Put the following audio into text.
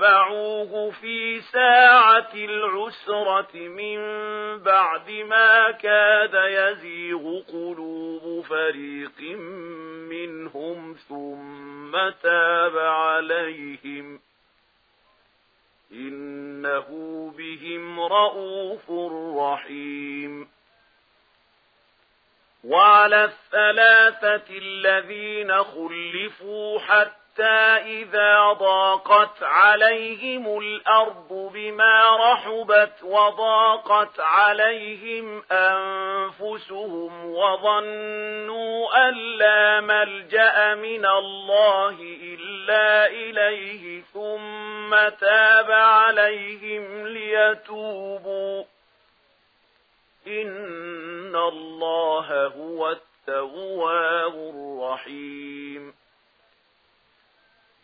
اتبعوه في ساعة العسرة من بعد ما كاد يزيغ قلوب فريق منهم ثم تاب عليهم إنه بهم رؤوف رحيم وعلى الثلاثة الذين خلفوا حتى حتى إذا ضاقت عليهم الأرض بما رحبت وضاقت عليهم أنفسهم وظنوا أن لا ملجأ من الله إلا إليه ثم تاب عليهم ليتوبوا إن الله هو التوبة